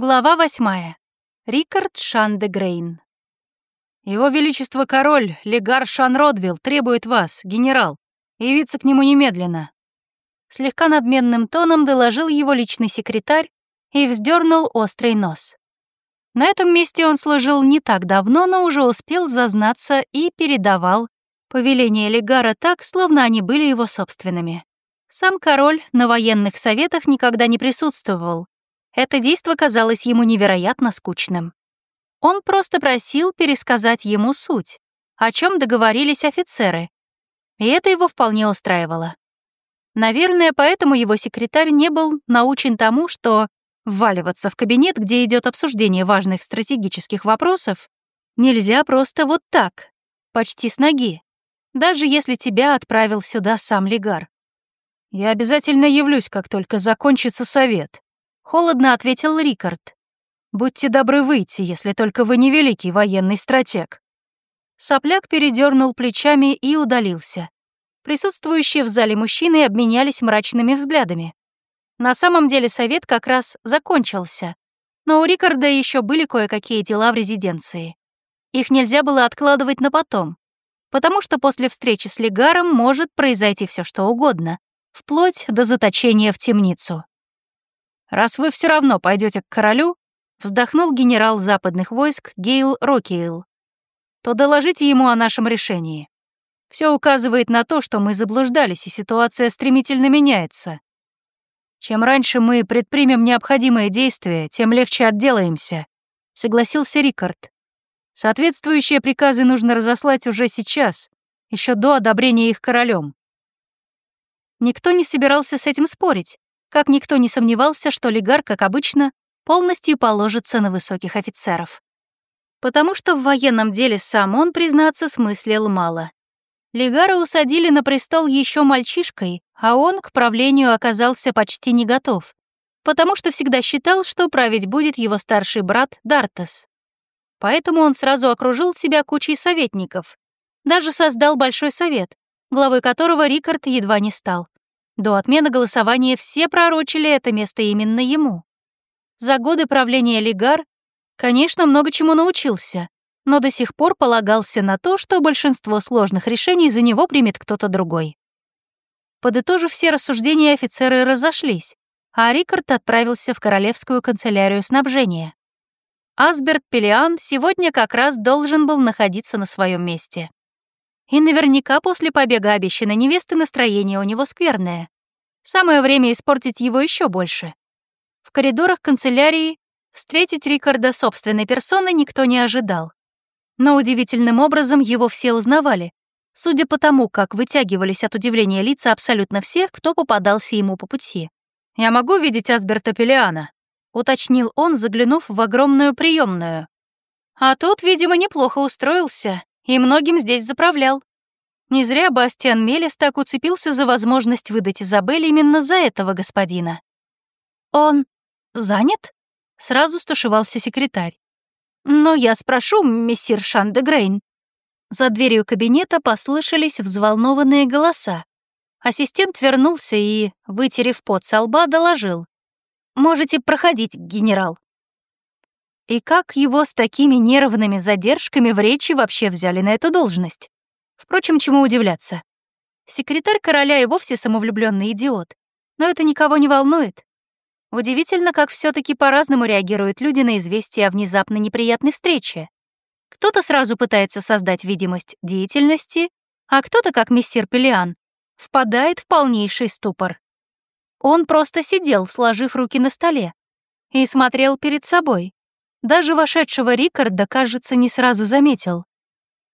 Глава восьмая. Рикард Шандегрейн. «Его Величество Король, Легар Шанродвилл, требует вас, генерал, явиться к нему немедленно». Слегка надменным тоном доложил его личный секретарь и вздернул острый нос. На этом месте он служил не так давно, но уже успел зазнаться и передавал повеления Легара так, словно они были его собственными. Сам король на военных советах никогда не присутствовал, это действо казалось ему невероятно скучным. Он просто просил пересказать ему суть, о чем договорились офицеры, и это его вполне устраивало. Наверное, поэтому его секретарь не был научен тому, что вваливаться в кабинет, где идет обсуждение важных стратегических вопросов, нельзя просто вот так, почти с ноги, даже если тебя отправил сюда сам Легар. «Я обязательно явлюсь, как только закончится совет», Холодно ответил Рикард. «Будьте добры выйти, если только вы не великий военный стратег». Сопляк передернул плечами и удалился. Присутствующие в зале мужчины обменялись мрачными взглядами. На самом деле совет как раз закончился, но у Рикарда еще были кое-какие дела в резиденции. Их нельзя было откладывать на потом, потому что после встречи с Легаром может произойти все что угодно, вплоть до заточения в темницу. «Раз вы все равно пойдете к королю», вздохнул генерал западных войск Гейл Рокиэл, то доложите ему о нашем решении. Все указывает на то, что мы заблуждались, и ситуация стремительно меняется. Чем раньше мы предпримем необходимые действия, тем легче отделаемся», — согласился Рикард. «Соответствующие приказы нужно разослать уже сейчас, еще до одобрения их королем». Никто не собирался с этим спорить, как никто не сомневался, что Лигар, как обычно, полностью положится на высоких офицеров. Потому что в военном деле сам он, признаться, смыслил мало. Лигара усадили на престол еще мальчишкой, а он к правлению оказался почти не готов, потому что всегда считал, что править будет его старший брат Дартес. Поэтому он сразу окружил себя кучей советников, даже создал большой совет, главой которого Рикард едва не стал. До отмены голосования все пророчили это место именно ему. За годы правления Лигар, конечно, много чему научился, но до сих пор полагался на то, что большинство сложных решений за него примет кто-то другой. Подытожив все рассуждения, офицеры разошлись, а Рикард отправился в Королевскую канцелярию снабжения. Асберт Пелиан сегодня как раз должен был находиться на своем месте. И наверняка после побега обещанной невесты настроение у него скверное. Самое время испортить его еще больше. В коридорах канцелярии встретить Рикарда собственной персоной никто не ожидал. Но удивительным образом его все узнавали, судя по тому, как вытягивались от удивления лица абсолютно всех, кто попадался ему по пути. «Я могу видеть Асберта Пелиана?» — уточнил он, заглянув в огромную приемную. А тот, видимо, неплохо устроился и многим здесь заправлял. Не зря Бастиан Мелис так уцепился за возможность выдать Изабель именно за этого господина. «Он занят?» — сразу стушевался секретарь. «Но я спрошу, мессир Шан де Грейн». За дверью кабинета послышались взволнованные голоса. Ассистент вернулся и, вытерев пот со лба, доложил. «Можете проходить, генерал». И как его с такими нервными задержками в речи вообще взяли на эту должность? Впрочем, чему удивляться. Секретарь короля и вовсе самовлюбленный идиот. Но это никого не волнует. Удивительно, как все таки по-разному реагируют люди на известие о внезапно неприятной встрече. Кто-то сразу пытается создать видимость деятельности, а кто-то, как мессир Пелиан, впадает в полнейший ступор. Он просто сидел, сложив руки на столе, и смотрел перед собой. Даже вошедшего Рикарда, кажется, не сразу заметил.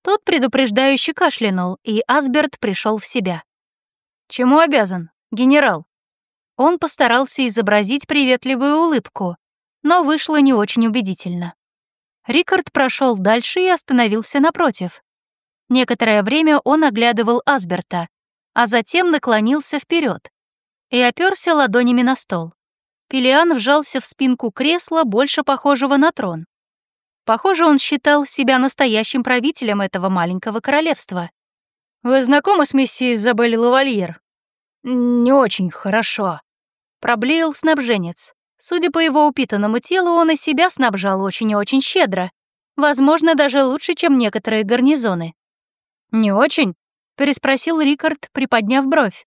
Тот предупреждающе кашлянул, и Асберт пришел в себя. «Чему обязан, генерал?» Он постарался изобразить приветливую улыбку, но вышло не очень убедительно. Рикард прошел дальше и остановился напротив. Некоторое время он оглядывал Асберта, а затем наклонился вперед и оперся ладонями на стол. Пелиан вжался в спинку кресла, больше похожего на трон. Похоже, он считал себя настоящим правителем этого маленького королевства. «Вы знакомы с миссией Изабель Лавальер?» «Не очень хорошо», — проблеял снабженец. Судя по его упитанному телу, он и себя снабжал очень и очень щедро. Возможно, даже лучше, чем некоторые гарнизоны. «Не очень?» — переспросил Рикард, приподняв бровь.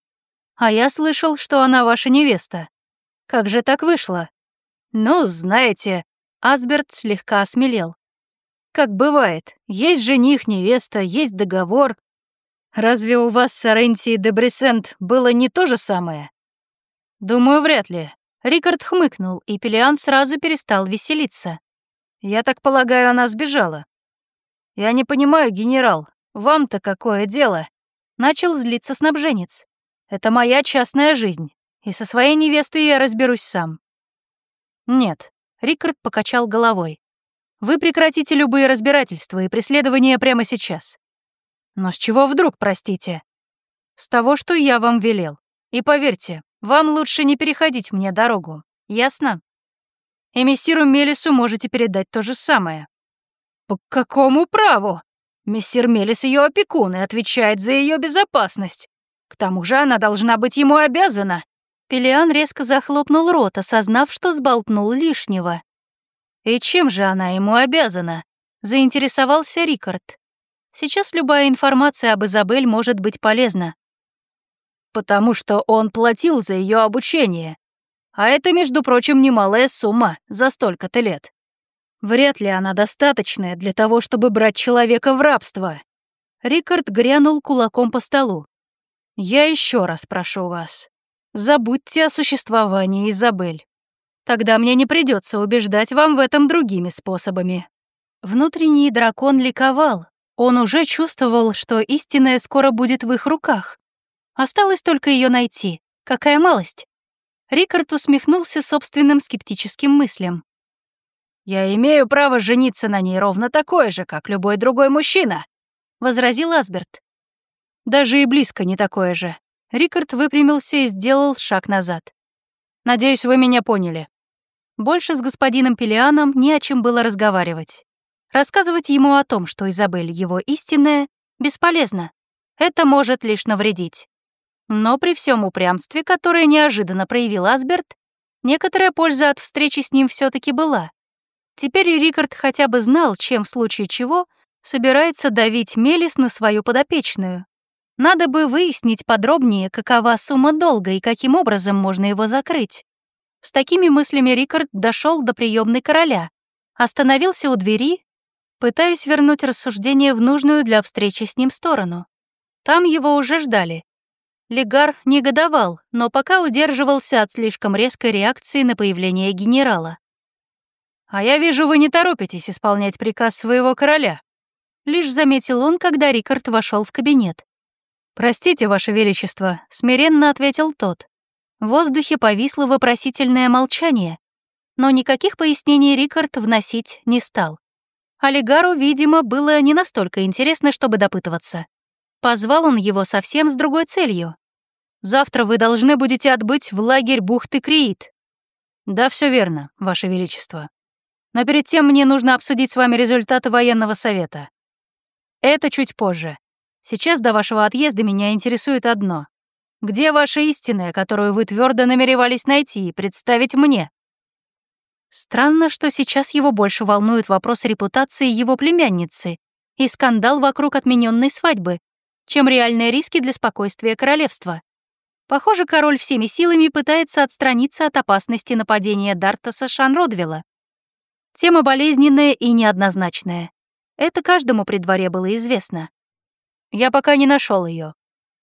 «А я слышал, что она ваша невеста. Как же так вышло?» «Ну, знаете...» — Асберт слегка осмелел. «Как бывает, есть жених, невеста, есть договор. Разве у вас с Орентией де Бресент было не то же самое?» «Думаю, вряд ли». Рикард хмыкнул, и Пелиан сразу перестал веселиться. «Я так полагаю, она сбежала». «Я не понимаю, генерал, вам-то какое дело?» Начал злиться снабженец. «Это моя частная жизнь, и со своей невестой я разберусь сам». «Нет», — Рикард покачал головой. «Вы прекратите любые разбирательства и преследования прямо сейчас». «Но с чего вдруг, простите?» «С того, что я вам велел. И поверьте, вам лучше не переходить мне дорогу, ясно? Мессиру Мелису можете передать то же самое. По какому праву? Мессир Мелис ее опекун и отвечает за ее безопасность. К тому же она должна быть ему обязана. Пелиан резко захлопнул рот, осознав, что сболтнул лишнего. И чем же она ему обязана? Заинтересовался Рикард. Сейчас любая информация об Изабель может быть полезна потому что он платил за ее обучение. А это, между прочим, немалая сумма за столько-то лет. Вряд ли она достаточная для того, чтобы брать человека в рабство. Рикард грянул кулаком по столу. Я еще раз прошу вас, забудьте о существовании Изабель. Тогда мне не придется убеждать вам в этом другими способами. Внутренний дракон ликовал. Он уже чувствовал, что истинное скоро будет в их руках. Осталось только ее найти. Какая малость. Рикард усмехнулся собственным скептическим мыслям. «Я имею право жениться на ней ровно такое же, как любой другой мужчина», — возразил Асберт. «Даже и близко не такое же». Рикард выпрямился и сделал шаг назад. «Надеюсь, вы меня поняли». Больше с господином Пелианом не о чем было разговаривать. Рассказывать ему о том, что Изабель его истинная, бесполезно. Это может лишь навредить. Но при всем упрямстве, которое неожиданно проявил Асберт, некоторая польза от встречи с ним все таки была. Теперь Рикард хотя бы знал, чем в случае чего собирается давить Мелис на свою подопечную. Надо бы выяснить подробнее, какова сумма долга и каким образом можно его закрыть. С такими мыслями Рикард дошел до приемной короля, остановился у двери, пытаясь вернуть рассуждение в нужную для встречи с ним сторону. Там его уже ждали. Легар негодовал, но пока удерживался от слишком резкой реакции на появление генерала. «А я вижу, вы не торопитесь исполнять приказ своего короля», лишь заметил он, когда Рикард вошел в кабинет. «Простите, Ваше Величество», — смиренно ответил тот. В воздухе повисло вопросительное молчание, но никаких пояснений Рикард вносить не стал. Олигару, видимо, было не настолько интересно, чтобы допытываться. Позвал он его совсем с другой целью. «Завтра вы должны будете отбыть в лагерь бухты Криит». «Да, все верно, Ваше Величество. Но перед тем мне нужно обсудить с вами результаты военного совета. Это чуть позже. Сейчас до вашего отъезда меня интересует одно. Где ваша истинная, которую вы твердо намеревались найти и представить мне?» Странно, что сейчас его больше волнует вопрос репутации его племянницы и скандал вокруг отмененной свадьбы, чем реальные риски для спокойствия королевства. Похоже, король всеми силами пытается отстраниться от опасности нападения Дартаса Шанродвилла. Тема болезненная и неоднозначная. Это каждому при дворе было известно. Я пока не нашел ее.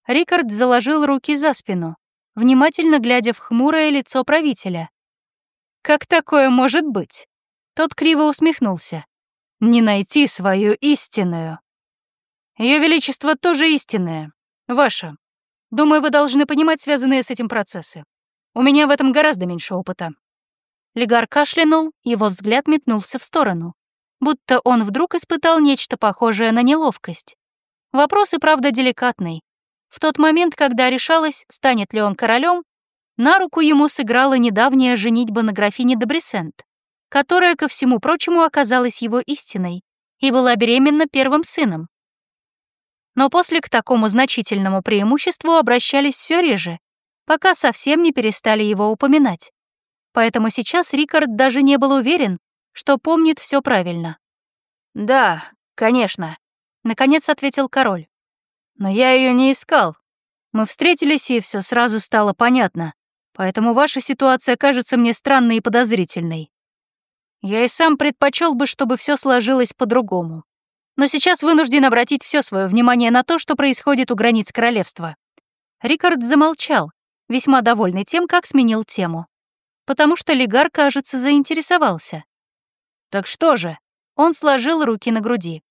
Рикард заложил руки за спину, внимательно глядя в хмурое лицо правителя. «Как такое может быть?» Тот криво усмехнулся. «Не найти свою истинную». Ее Величество тоже истинное. Ваше. Думаю, вы должны понимать связанные с этим процессы. У меня в этом гораздо меньше опыта». Легар кашлянул, его взгляд метнулся в сторону. Будто он вдруг испытал нечто похожее на неловкость. Вопрос и правда деликатный. В тот момент, когда решалось, станет ли он королем, на руку ему сыграла недавняя женитьба на графине Добресент, которая, ко всему прочему, оказалась его истиной и была беременна первым сыном но после к такому значительному преимуществу обращались все реже, пока совсем не перестали его упоминать. Поэтому сейчас Рикард даже не был уверен, что помнит все правильно. «Да, конечно», — наконец ответил король. «Но я ее не искал. Мы встретились, и все сразу стало понятно. Поэтому ваша ситуация кажется мне странной и подозрительной. Я и сам предпочел бы, чтобы все сложилось по-другому. Но сейчас вынужден обратить все свое внимание на то, что происходит у границ королевства. Рикард замолчал, весьма довольный тем, как сменил тему. Потому что Лигар, кажется, заинтересовался. Так что же? Он сложил руки на груди.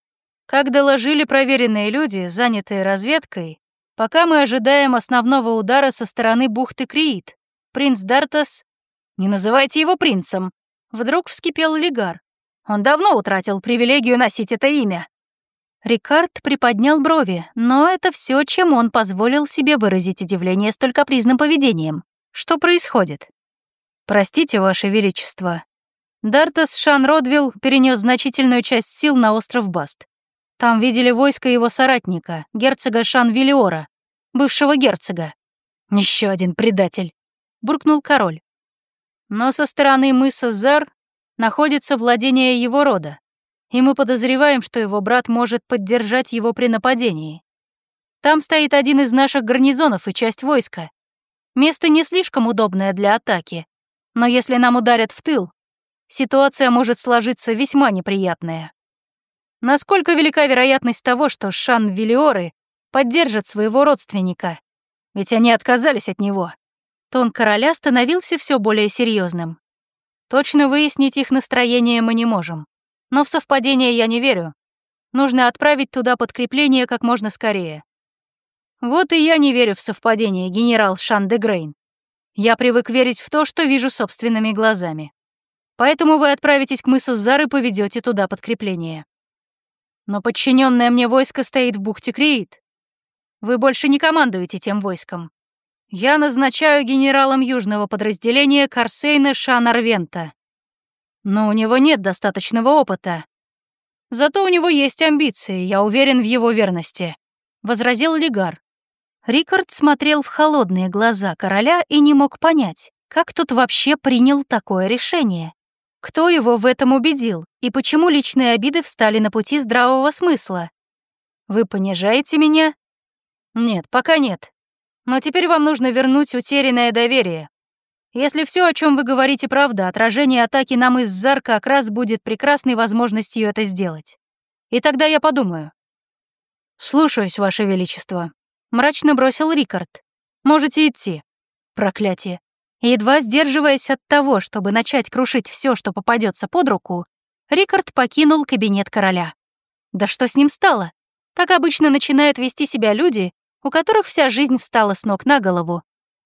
Как доложили проверенные люди, занятые разведкой, пока мы ожидаем основного удара со стороны бухты Криит, принц Дартас... Не называйте его принцем. Вдруг вскипел Лигар. Он давно утратил привилегию носить это имя. Рикард приподнял брови, но это все, чем он позволил себе выразить удивление столь капризным поведением. Что происходит? Простите, Ваше Величество. Дартас Шан Родвилл перенес значительную часть сил на остров Баст. Там видели войско его соратника, герцога Шан Виллиора, бывшего герцога. Еще один предатель, буркнул король. Но со стороны мыса Зар находится владение его рода, и мы подозреваем, что его брат может поддержать его при нападении. Там стоит один из наших гарнизонов и часть войска. Место не слишком удобное для атаки, но если нам ударят в тыл, ситуация может сложиться весьма неприятная. Насколько велика вероятность того, что Шан-Виллиоры поддержат своего родственника? Ведь они отказались от него. Тон короля становился все более серьезным. Точно выяснить их настроение мы не можем. Но в совпадение я не верю. Нужно отправить туда подкрепление как можно скорее. Вот и я не верю в совпадение, генерал Шан де Грейн. Я привык верить в то, что вижу собственными глазами. Поэтому вы отправитесь к мысу Зар и поведете туда подкрепление. Но подчиненное мне войско стоит в бухте Криит. Вы больше не командуете тем войском. Я назначаю генералом южного подразделения Карсейна Шанарвента. Но у него нет достаточного опыта. Зато у него есть амбиции, я уверен в его верности», — возразил Лигар. Рикард смотрел в холодные глаза короля и не мог понять, как тот вообще принял такое решение. Кто его в этом убедил, и почему личные обиды встали на пути здравого смысла? «Вы понижаете меня?» «Нет, пока нет. Но теперь вам нужно вернуть утерянное доверие. Если все, о чем вы говорите, правда, отражение атаки нам из Зар как раз будет прекрасной возможностью это сделать. И тогда я подумаю». «Слушаюсь, Ваше Величество», — мрачно бросил Рикард. «Можете идти. Проклятие едва сдерживаясь от того, чтобы начать крушить все, что попадется под руку, Рикард покинул кабинет короля. Да что с ним стало? Так обычно начинают вести себя люди, у которых вся жизнь встала с ног на голову.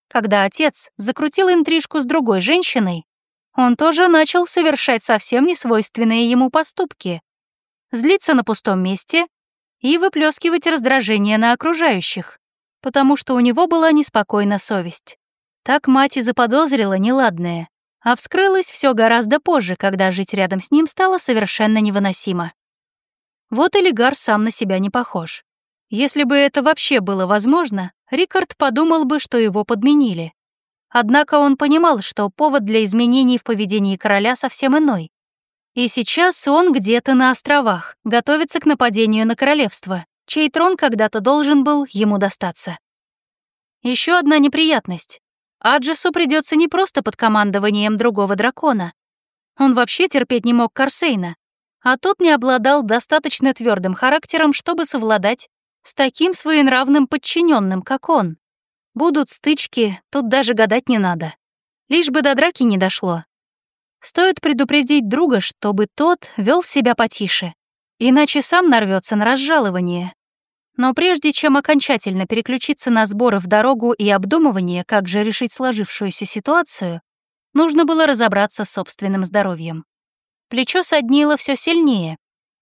Когда отец закрутил интрижку с другой женщиной, он тоже начал совершать совсем несвойственные ему поступки. Злиться на пустом месте и выплескивать раздражение на окружающих, потому что у него была неспокойна совесть. Так мать и заподозрила неладное, а вскрылось все гораздо позже, когда жить рядом с ним стало совершенно невыносимо. Вот и Лигар сам на себя не похож. Если бы это вообще было возможно, Рикард подумал бы, что его подменили. Однако он понимал, что повод для изменений в поведении короля совсем иной. И сейчас он где-то на островах, готовится к нападению на королевство, чей трон когда-то должен был ему достаться. Еще одна неприятность. Аджису придется не просто под командованием другого дракона. Он вообще терпеть не мог Карсейна, а тот не обладал достаточно твердым характером, чтобы совладать с таким своенравным подчиненным, как он. Будут стычки, тут даже гадать не надо. Лишь бы до драки не дошло. Стоит предупредить друга, чтобы тот вел себя потише, иначе сам нарвется на разжалование. Но прежде чем окончательно переключиться на сборы в дорогу и обдумывание, как же решить сложившуюся ситуацию, нужно было разобраться с собственным здоровьем. Плечо соднило все сильнее,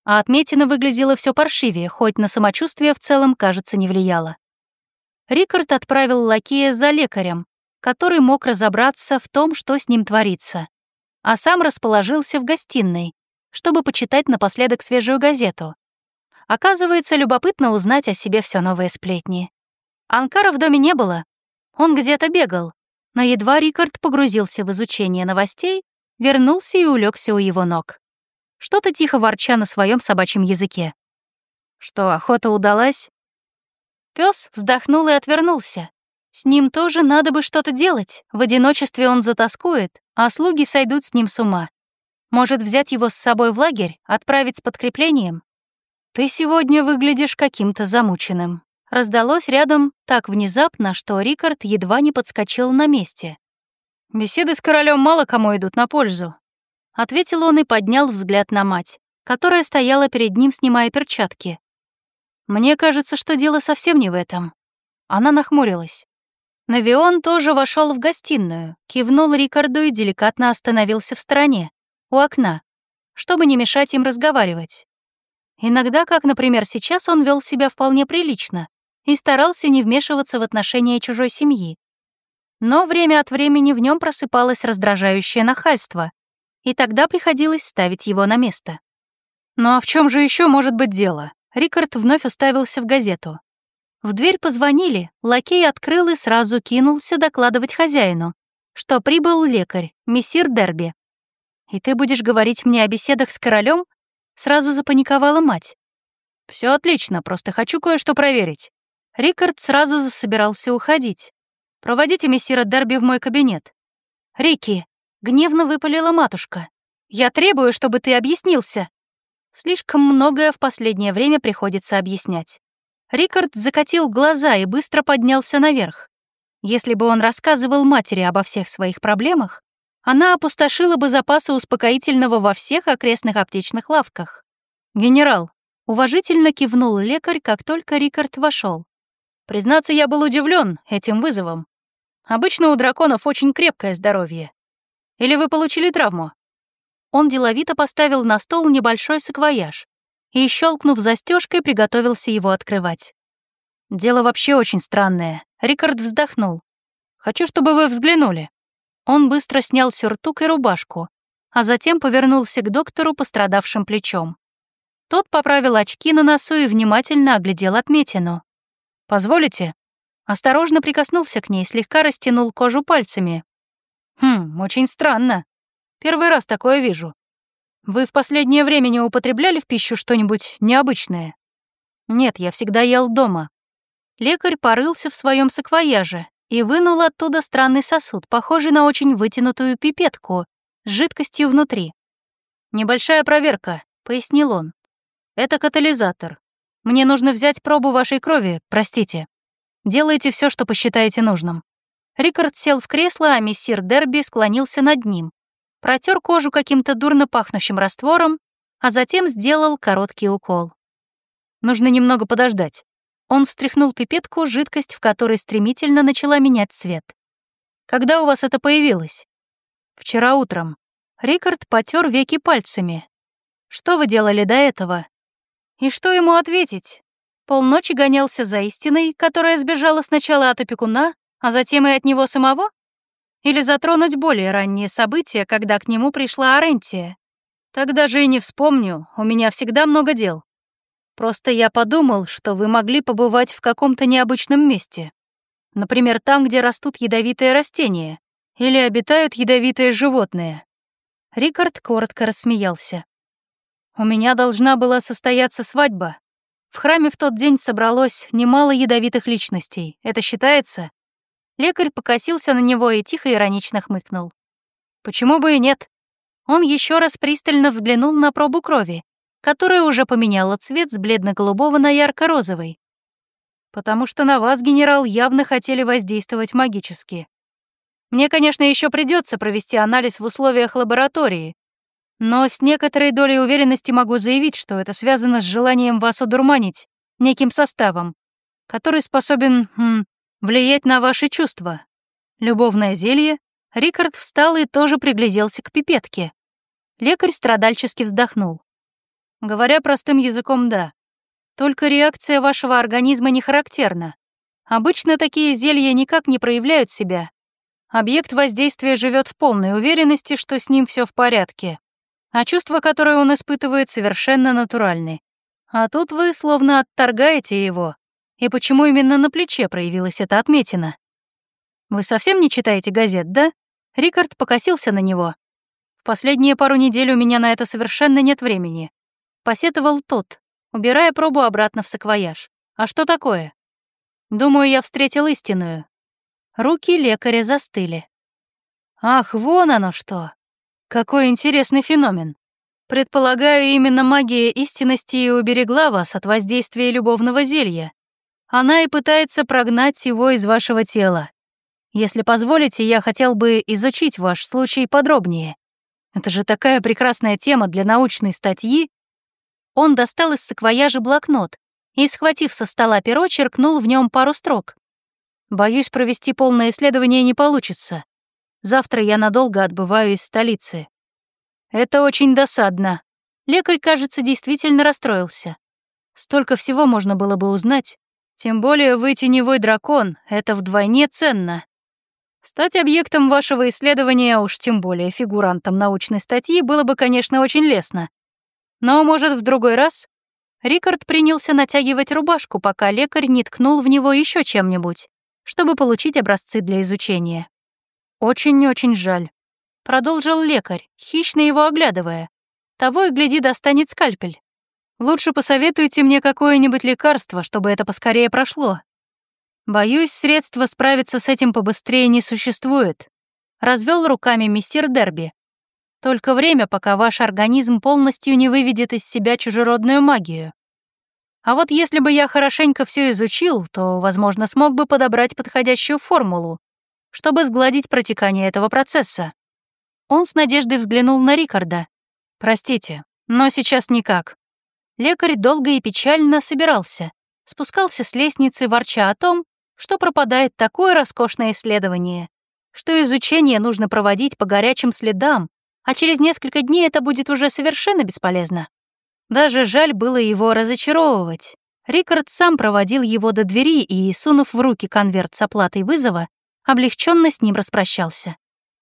а отметина выглядела все паршивее, хоть на самочувствие в целом, кажется, не влияло. Рикард отправил лакея за лекарем, который мог разобраться в том, что с ним творится, а сам расположился в гостиной, чтобы почитать напоследок свежую газету. Оказывается, любопытно узнать о себе все новые сплетни. Анкара в доме не было. Он где-то бегал. Но едва Рикард погрузился в изучение новостей, вернулся и улегся у его ног. Что-то тихо ворча на своем собачьем языке. Что, охота удалась? Пес вздохнул и отвернулся. С ним тоже надо бы что-то делать. В одиночестве он затаскует, а слуги сойдут с ним с ума. Может, взять его с собой в лагерь, отправить с подкреплением? Ты сегодня выглядишь каким-то замученным. Раздалось рядом так внезапно, что Рикард едва не подскочил на месте. «Беседы с королем мало кому идут на пользу», — ответил он и поднял взгляд на мать, которая стояла перед ним, снимая перчатки. «Мне кажется, что дело совсем не в этом». Она нахмурилась. Навион тоже вошел в гостиную, кивнул Рикарду и деликатно остановился в стороне, у окна, чтобы не мешать им разговаривать. Иногда, как, например, сейчас, он вел себя вполне прилично и старался не вмешиваться в отношения чужой семьи. Но время от времени в нем просыпалось раздражающее нахальство, и тогда приходилось ставить его на место. Ну а в чем же еще может быть дело? Рикард вновь уставился в газету. В дверь позвонили, лакей открыл и сразу кинулся докладывать хозяину, что прибыл лекарь, мессир Дерби. «И ты будешь говорить мне о беседах с королем? Сразу запаниковала мать. Все отлично, просто хочу кое-что проверить». Рикард сразу засобирался уходить. «Проводите мессира Дерби в мой кабинет». «Рики!» — гневно выпалила матушка. «Я требую, чтобы ты объяснился». Слишком многое в последнее время приходится объяснять. Рикард закатил глаза и быстро поднялся наверх. Если бы он рассказывал матери обо всех своих проблемах, она опустошила бы запасы успокоительного во всех окрестных аптечных лавках. «Генерал», — уважительно кивнул лекарь, как только Рикард вошел. «Признаться, я был удивлен этим вызовом. Обычно у драконов очень крепкое здоровье. Или вы получили травму?» Он деловито поставил на стол небольшой саквояж и, щелкнув застежкой, приготовился его открывать. «Дело вообще очень странное», — Рикард вздохнул. «Хочу, чтобы вы взглянули». Он быстро снял сюртук и рубашку, а затем повернулся к доктору пострадавшим плечом. Тот поправил очки на носу и внимательно оглядел отметину. «Позволите?» Осторожно прикоснулся к ней, слегка растянул кожу пальцами. «Хм, очень странно. Первый раз такое вижу. Вы в последнее время не употребляли в пищу что-нибудь необычное? Нет, я всегда ел дома. Лекарь порылся в своем саквояже и вынул оттуда странный сосуд, похожий на очень вытянутую пипетку с жидкостью внутри. «Небольшая проверка», — пояснил он. «Это катализатор. Мне нужно взять пробу вашей крови, простите. Делайте все, что посчитаете нужным». Рикард сел в кресло, а мессир Дерби склонился над ним, протер кожу каким-то дурно пахнущим раствором, а затем сделал короткий укол. Нужно немного подождать. Он встряхнул пипетку, жидкость в которой стремительно начала менять цвет. «Когда у вас это появилось?» «Вчера утром». Рикард потер веки пальцами. «Что вы делали до этого?» И что ему ответить? Полночи гонялся за истиной, которая сбежала сначала от опекуна, а затем и от него самого? Или затронуть более ранние события, когда к нему пришла Арентия. Тогда же и не вспомню, у меня всегда много дел. Просто я подумал, что вы могли побывать в каком-то необычном месте. Например, там, где растут ядовитые растения или обитают ядовитые животные. Рикард коротко рассмеялся. У меня должна была состояться свадьба. В храме в тот день собралось немало ядовитых личностей. Это считается? Лекарь покосился на него и тихо иронично хмыкнул. Почему бы и нет? Он еще раз пристально взглянул на пробу крови, которая уже поменяла цвет с бледно-голубого на ярко-розовый. Потому что на вас, генерал, явно хотели воздействовать магически. Мне, конечно, еще придется провести анализ в условиях лаборатории, но с некоторой долей уверенности могу заявить, что это связано с желанием вас одурманить неким составом, который способен м, влиять на ваши чувства. Любовное зелье. Рикард встал и тоже пригляделся к пипетке. Лекарь страдальчески вздохнул. Говоря простым языком, да. Только реакция вашего организма не характерна. Обычно такие зелья никак не проявляют себя. Объект воздействия живет в полной уверенности, что с ним все в порядке. А чувства, которые он испытывает, совершенно натуральны. А тут вы словно отторгаете его, и почему именно на плече проявилась эта отметина? Вы совсем не читаете газет, да? Рикард покосился на него. В последние пару недель у меня на это совершенно нет времени. Посетовал тот, убирая пробу обратно в саквояж. А что такое? Думаю, я встретил истинную. Руки лекаря застыли. Ах, вон оно что! Какой интересный феномен. Предполагаю, именно магия истинности и уберегла вас от воздействия любовного зелья. Она и пытается прогнать его из вашего тела. Если позволите, я хотел бы изучить ваш случай подробнее. Это же такая прекрасная тема для научной статьи. Он достал из саквояжа блокнот и, схватив со стола перо, черкнул в нем пару строк. Боюсь, провести полное исследование не получится. Завтра я надолго отбываю из столицы. Это очень досадно. Лекарь, кажется, действительно расстроился. Столько всего можно было бы узнать. Тем более вы теневой дракон, это вдвойне ценно. Стать объектом вашего исследования, а уж тем более фигурантом научной статьи, было бы, конечно, очень лестно. Но, может, в другой раз? Рикард принялся натягивать рубашку, пока лекарь не ткнул в него еще чем-нибудь, чтобы получить образцы для изучения. «Очень-очень жаль», — продолжил лекарь, хищно его оглядывая. «Того и гляди достанет скальпель. Лучше посоветуйте мне какое-нибудь лекарство, чтобы это поскорее прошло. Боюсь, средства справиться с этим побыстрее не существует», — развел руками мессир Дерби. «Только время, пока ваш организм полностью не выведет из себя чужеродную магию. А вот если бы я хорошенько все изучил, то, возможно, смог бы подобрать подходящую формулу, чтобы сгладить протекание этого процесса. Он с надеждой взглянул на Рикарда. «Простите, но сейчас никак». Лекарь долго и печально собирался, спускался с лестницы, ворча о том, что пропадает такое роскошное исследование, что изучение нужно проводить по горячим следам, а через несколько дней это будет уже совершенно бесполезно. Даже жаль было его разочаровывать. Рикард сам проводил его до двери и, сунув в руки конверт с оплатой вызова, облегченно с ним распрощался.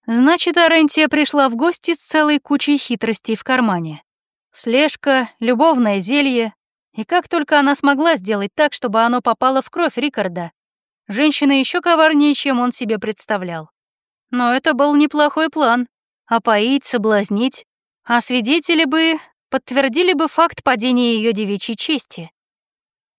Значит, Арентия пришла в гости с целой кучей хитростей в кармане. Слежка, любовное зелье. И как только она смогла сделать так, чтобы оно попало в кровь Рикарда, женщина еще коварнее, чем он себе представлял. Но это был неплохой план. Опоить, соблазнить. А свидетели бы подтвердили бы факт падения ее девичьей чести.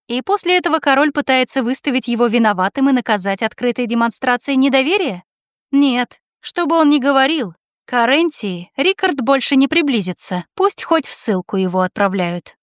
И после этого король пытается выставить его виноватым и наказать открытой демонстрацией недоверия? Нет, что бы он ни говорил, к Арентии Рикард больше не приблизится, пусть хоть в ссылку его отправляют.